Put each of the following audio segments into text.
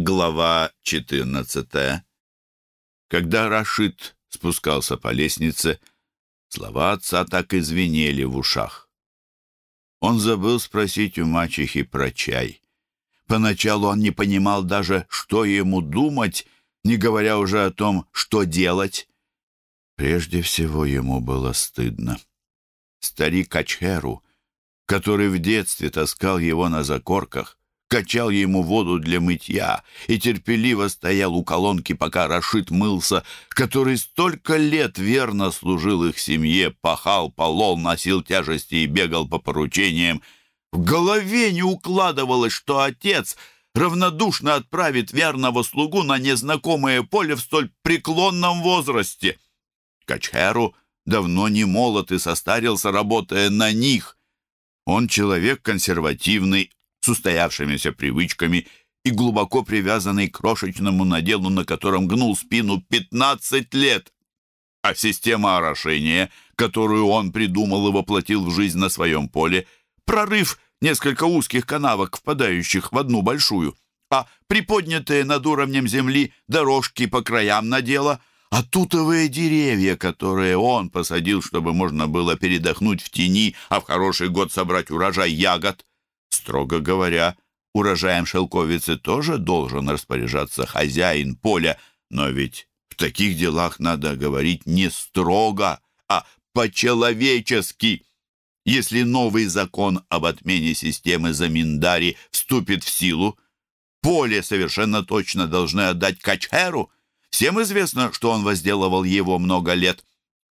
Глава 14 Когда Рашид спускался по лестнице, слова отца так и в ушах. Он забыл спросить у мачехи про чай. Поначалу он не понимал даже, что ему думать, не говоря уже о том, что делать. Прежде всего ему было стыдно. Старик Ачхеру, который в детстве таскал его на закорках, качал ему воду для мытья и терпеливо стоял у колонки, пока Рашид мылся, который столько лет верно служил их семье, пахал, полол, носил тяжести и бегал по поручениям. В голове не укладывалось, что отец равнодушно отправит верного слугу на незнакомое поле в столь преклонном возрасте. Качхеру давно не молод и состарился, работая на них. Он человек консервативный, с устоявшимися привычками и глубоко привязанный к крошечному наделу, на котором гнул спину 15 лет. А система орошения, которую он придумал и воплотил в жизнь на своем поле, прорыв несколько узких канавок, впадающих в одну большую, а приподнятые над уровнем земли дорожки по краям надела, а тутовые деревья, которые он посадил, чтобы можно было передохнуть в тени, а в хороший год собрать урожай ягод. Строго говоря, урожаем шелковицы тоже должен распоряжаться хозяин поля, но ведь в таких делах надо говорить не строго, а по-человечески. Если новый закон об отмене системы Заминдари вступит в силу, поле совершенно точно должны отдать Качхеру. Всем известно, что он возделывал его много лет.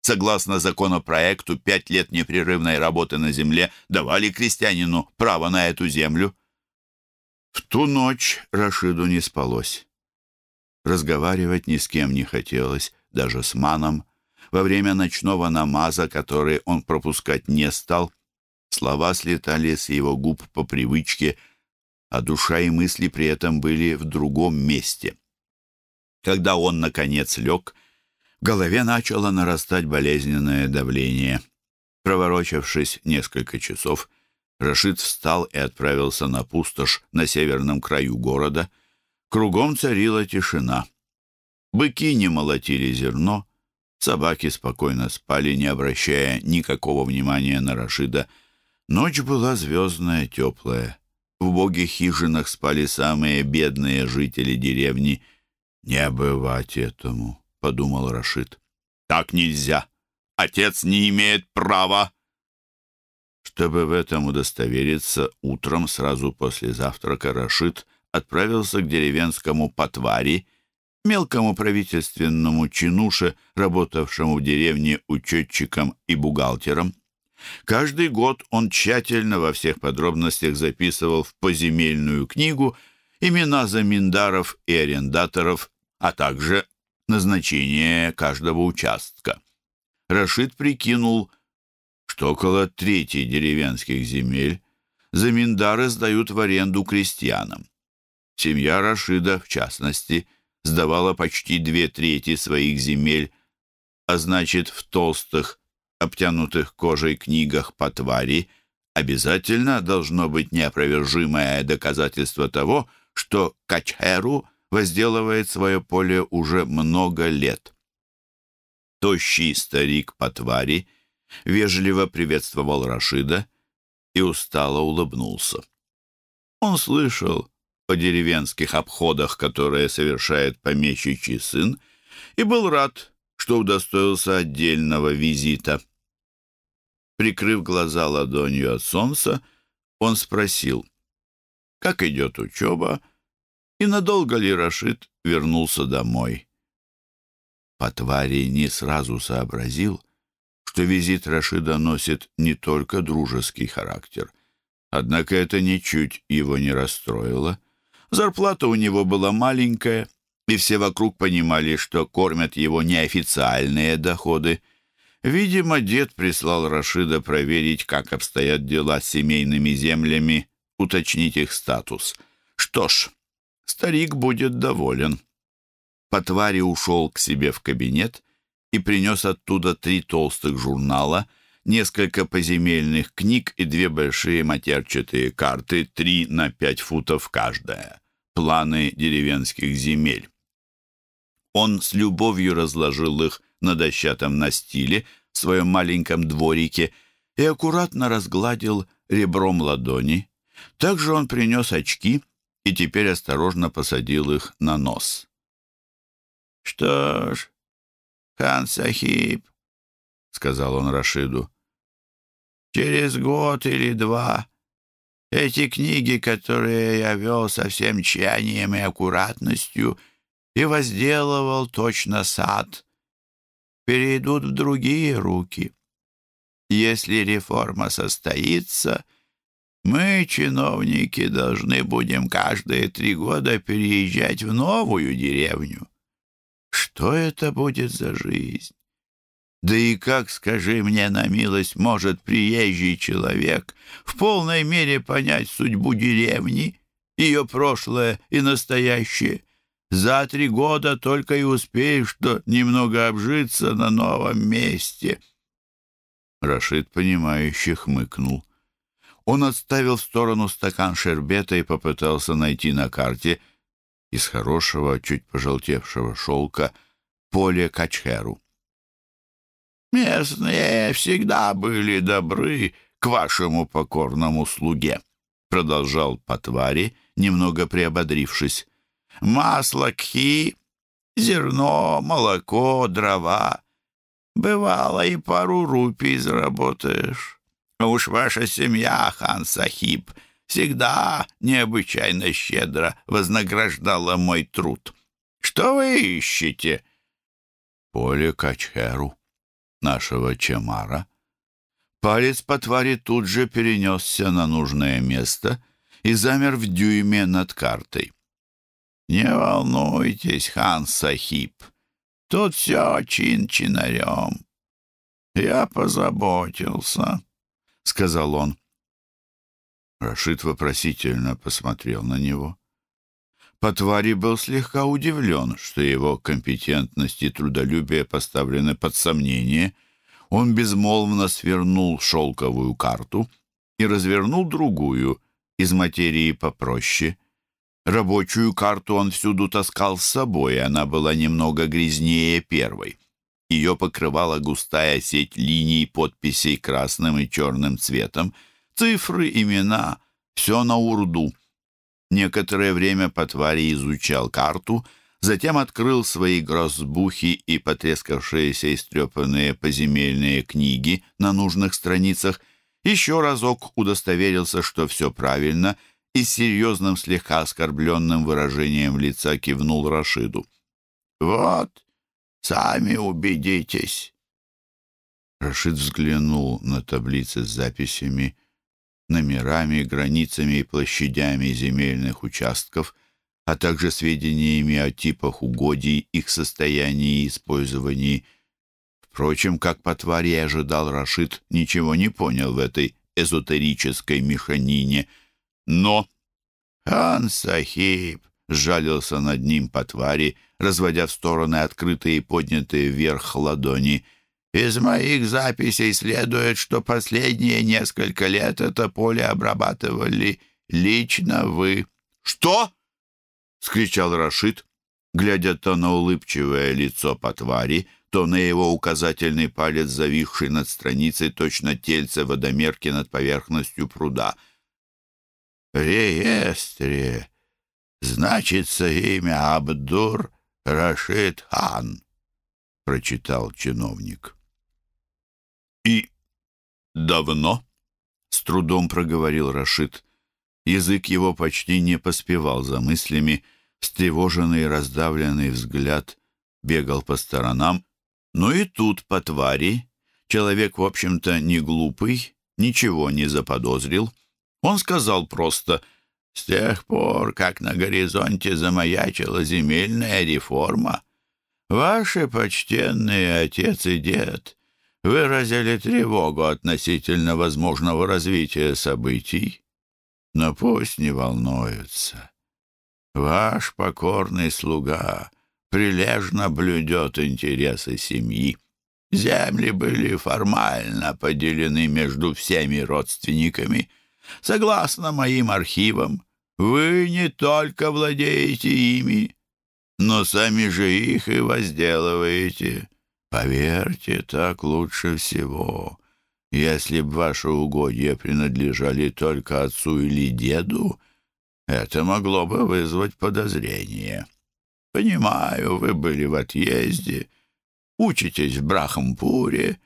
Согласно законопроекту, пять лет непрерывной работы на земле давали крестьянину право на эту землю. В ту ночь Рашиду не спалось. Разговаривать ни с кем не хотелось, даже с маном. Во время ночного намаза, который он пропускать не стал, слова слетали с его губ по привычке, а душа и мысли при этом были в другом месте. Когда он, наконец, лег, в голове начало нарастать болезненное давление. Проворочавшись несколько часов, Рашид встал и отправился на пустошь на северном краю города. Кругом царила тишина. Быки не молотили зерно, собаки спокойно спали, не обращая никакого внимания на Рашида. Ночь была звездная, теплая. В убогих хижинах спали самые бедные жители деревни. Не бывать этому подумал Рашид. «Так нельзя! Отец не имеет права!» Чтобы в этом удостовериться, утром сразу после завтрака Рашид отправился к деревенскому потвари, мелкому правительственному чинуше, работавшему в деревне учетчиком и бухгалтером. Каждый год он тщательно во всех подробностях записывал в поземельную книгу имена заминдаров и арендаторов, а также назначение каждого участка. Рашид прикинул, что около трети деревенских земель заминдары сдают в аренду крестьянам. Семья Рашида, в частности, сдавала почти две трети своих земель, а значит, в толстых, обтянутых кожей книгах по твари обязательно должно быть неопровержимое доказательство того, что Качхеру – возделывает свое поле уже много лет. Тощий старик по твари вежливо приветствовал Рашида и устало улыбнулся. Он слышал о деревенских обходах, которые совершает помещичий сын, и был рад, что удостоился отдельного визита. Прикрыв глаза ладонью от солнца, он спросил, как идет учеба, и надолго ли Рашид вернулся домой. Потвари не сразу сообразил, что визит Рашида носит не только дружеский характер. Однако это ничуть его не расстроило. Зарплата у него была маленькая, и все вокруг понимали, что кормят его неофициальные доходы. Видимо, дед прислал Рашида проверить, как обстоят дела с семейными землями, уточнить их статус. Что ж, старик будет доволен. Потвари ушел к себе в кабинет и принес оттуда три толстых журнала, несколько поземельных книг и две большие матерчатые карты, три на пять футов каждая. планы деревенских земель. Он с любовью разложил их на дощатом настиле в своем маленьком дворике и аккуратно разгладил ребром ладони. Также он принес очки и теперь осторожно посадил их на нос. «Что ж, хан Сахиб», — сказал он Рашиду, — «через год или два эти книги, которые я вел со всем тщанием и аккуратностью и возделывал точно сад, перейдут в другие руки. Если реформа состоится, мы, чиновники, должны будем каждые три года переезжать в новую деревню. Что это будет за жизнь? Да и как, скажи мне на милость, может приезжий человек в полной мере понять судьбу деревни, ее прошлое и настоящее? За три года только и успеешь, что немного обжиться на новом месте». Рашид, понимающе хмыкнул. Он отставил в сторону стакан шербета и попытался найти на карте из хорошего, чуть пожелтевшего шелка поле Качхеру. «Местные всегда были добры к вашему покорному слуге», — продолжал Патвари, немного приободрившись. «Масло кхи, зерно, молоко, дрова. Бывало, и пару рупий заработаешь. Уж ваша семья, хан Сахиб, всегда необычайно щедро вознаграждала мой труд. Что вы ищете?» «Поле Качхеру», нашего Чемара. Палец по твари тут же перенесся на нужное место и замер в дюйме над картой. «Не волнуйтесь, хан Сахиб, тут все чин-чинарем. Я позаботился», — сказал он. Рашид вопросительно посмотрел на него. Потвари был слегка удивлен, что его компетентность и трудолюбие поставлены под сомнение. Он безмолвно свернул шелковую карту и развернул другую, из материи попроще. Рабочую карту он всюду таскал с собой, она была немного грязнее первой. Ее покрывала густая сеть линий, подписей красным и черным цветом, цифры, имена, все на урду — Некоторое время Потвари изучал карту, затем открыл свои грозбухи и потрескавшиеся истрепанные поземельные книги на нужных страницах, еще разок удостоверился, что все правильно, и с серьезным, слегка оскорбленным выражением лица кивнул Рашиду. «Вот, сами убедитесь». Рашид взглянул на таблицы с записями номерами, границами и площадями земельных участков, а также сведениями о типах угодий, их состоянии и использовании. Впрочем, как по твари ожидал Рашид, ничего не понял в этой эзотерической мешанине. Но «Хан Сахиб!» — сжалился над ним по твари, разводя в стороны открытые и поднятые вверх ладони — из моих записей следует, что последние несколько лет это поле обрабатывали лично вы». «Что?» — скричал Рашид, глядя то на улыбчивое лицо Патвари, то на его указательный палец, зависший над страницей, точно тельце водомерки над поверхностью пруда. «В реестре значится имя Абдур Рашид Хан», — прочитал чиновник. «И давно?» — с трудом проговорил Рашид. Язык его почти не поспевал за мыслями, встревоженный и раздавленный взгляд бегал по сторонам. Но и тут, по твари, человек, в общем-то, не глупый, ничего не заподозрил. Он сказал просто «С тех пор, как на горизонте замаячила земельная реформа, ваши почтенные отец и дед выразили тревогу относительно возможного развития событий, но пусть не волнуются. Ваш покорный слуга прилежно блюдет интересы семьи. Земли были формально поделены между всеми родственниками. Согласно моим архивам, Вы не только владеете ими, но сами же их и возделываете. Поверьте, так лучше всего. Если б ваши угодья принадлежали только отцу или деду, это могло бы вызвать подозрение. Понимаю, вы были в отъезде, учитесь в Брахампуре,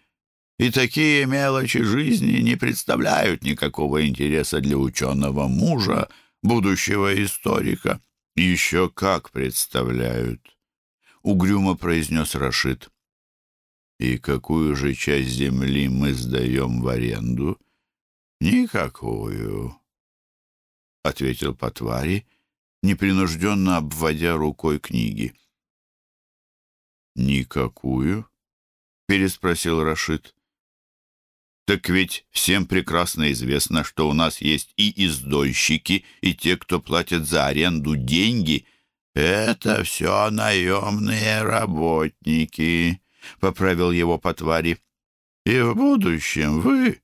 и такие мелочи жизни не представляют никакого интереса для ученого мужа, будущего историка. «Еще как представляют», — угрюмо произнес Рашид. «И какую же часть земли мы сдаем в аренду?» «Никакую», — ответил Потвари, непринужденно обводя рукой книги. «Никакую?» — переспросил Рашид. Так ведь всем прекрасно известно, что у нас есть и издольщики, и те, кто платят за аренду деньги. Это все наемные работники, — поправил его Потвари. И в будущем вы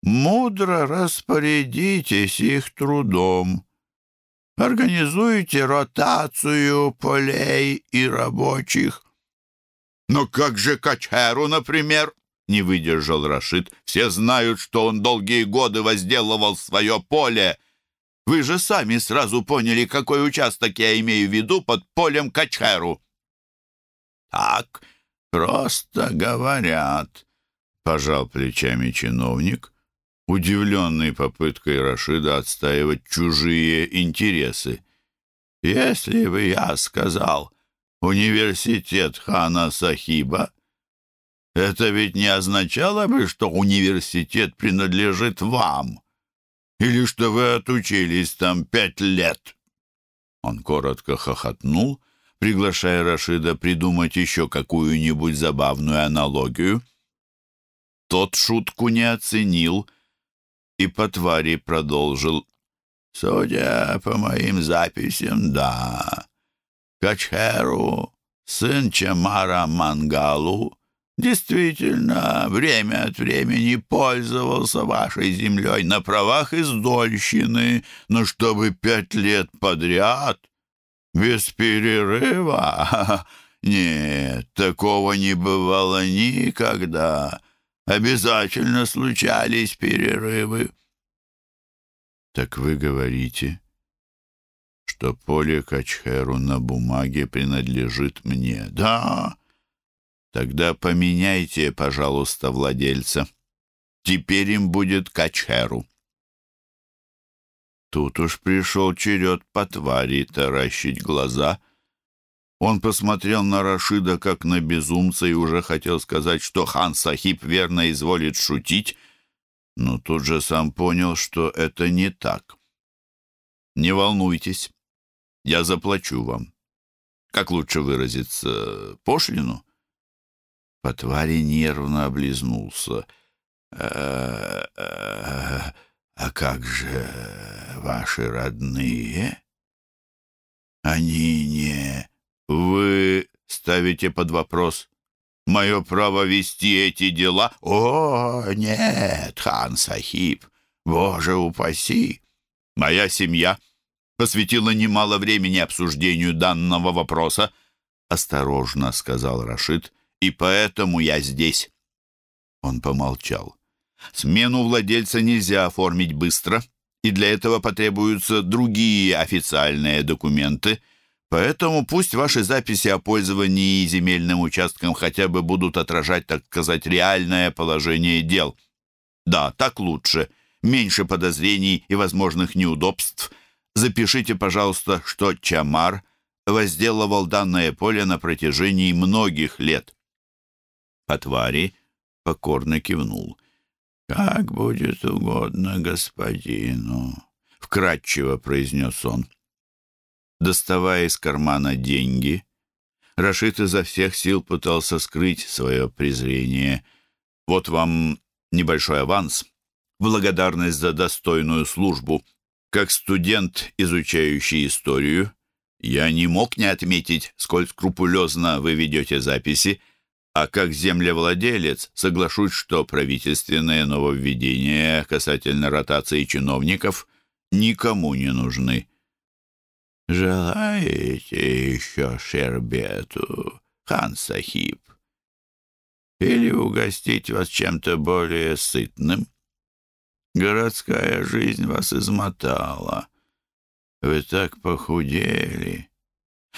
мудро распорядитесь их трудом. Организуйте ротацию полей и рабочих. Но как же Качеру, например? Не выдержал Рашид. «Все знают, что он долгие годы возделывал свое поле. Вы же сами сразу поняли, какой участок я имею в виду под полем Качхеру». «Так просто говорят», — пожал плечами чиновник, удивленный попыткой Рашида отстаивать чужие интересы. «Если бы я сказал университет хана Сахиба, это ведь не означало бы, что университет принадлежит вам, или что вы отучились там пять лет. Он коротко хохотнул, приглашая Рашида придумать еще какую-нибудь забавную аналогию. Тот шутку не оценил и по твари продолжил. «Судя по моим записям, да. Качхеру, сын Чамара Мангалу, действительно время от времени пользовался вашей землей на правах издольщины, но чтобы пять лет подряд, без перерыва, нет, такого не бывало никогда. Обязательно случались перерывы. Так вы говорите, что поле Качхеру на бумаге принадлежит мне? Да, Тогда поменяйте, пожалуйста, владельца. Теперь им будет Качхеру. Тут уж пришел черед по твари таращить глаза. Он посмотрел на Рашида как на безумца и уже хотел сказать, что хан Сахиб верно изволит шутить, но тут же сам понял, что это не так. «Не волнуйтесь, я заплачу вам. Как лучше выразиться, пошлину?» По твари нервно облизнулся. «А, а, как же ваши родные? Они не... Вы ставите под вопрос мое право вести эти дела? О, нет, хан Сахиб, боже упаси! Моя семья посвятила немало времени обсуждению данного вопроса, осторожно сказал Рашид, — и поэтому я здесь». Он помолчал. «Смену владельца нельзя оформить быстро, и для этого потребуются другие официальные документы, поэтому пусть ваши записи о пользовании земельным участком хотя бы будут отражать, так сказать, реальное положение дел. Да, так лучше, меньше подозрений и возможных неудобств. Запишите, пожалуйста, что Чамар возделывал данное поле на протяжении многих лет. Потвари покорно кивнул. «Как будет угодно господину», — вкратчиво произнес он. Доставая из кармана деньги, Рашид изо всех сил пытался скрыть свое презрение. «Вот вам небольшой аванс, благодарность за достойную службу. Как студент, изучающий историю, я не мог не отметить, сколь скрупулезно вы ведете записи, — а как землевладелец соглашусь, что правительственные нововведения касательно ротации чиновников никому не нужны. «Желаете еще шербету, хан Сахиб? Или угостить вас чем-то более сытным? Городская жизнь вас измотала. Вы так похудели».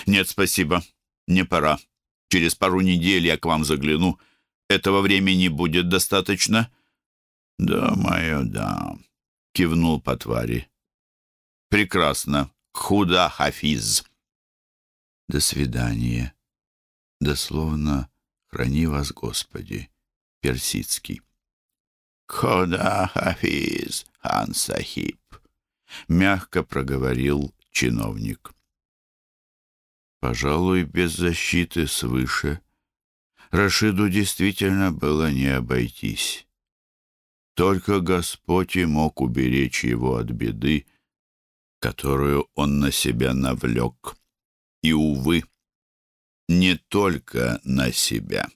«Нет, спасибо, не пора. Через пару недель я к вам загляну. Этого времени будет достаточно?» «Думаю, да», — кивнул Патвари. «Прекрасно. Худа Хафиз». «До свидания. Дословно, храни вас, Господи». Персидский. «Худа Хафиз, хан Сахиб», — мягко проговорил чиновник. Пожалуй, без защиты свыше Рашиду действительно было не обойтись. Только Господь и мог уберечь его от беды, которую он на себя навлек. И, увы, не только на себя.